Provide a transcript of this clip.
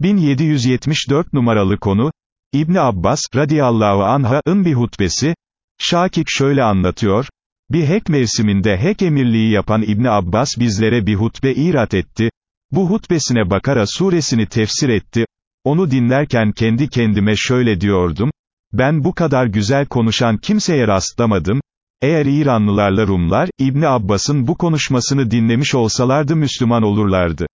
1774 numaralı konu, İbni Abbas, radiyallahu anh'ın bir hutbesi, Şakik şöyle anlatıyor, bir hek mevsiminde hek emirliği yapan İbni Abbas bizlere bir hutbe irat etti, bu hutbesine Bakara suresini tefsir etti, onu dinlerken kendi kendime şöyle diyordum, ben bu kadar güzel konuşan kimseye rastlamadım, eğer İranlılarla Rumlar, İbni Abbas'ın bu konuşmasını dinlemiş olsalardı Müslüman olurlardı.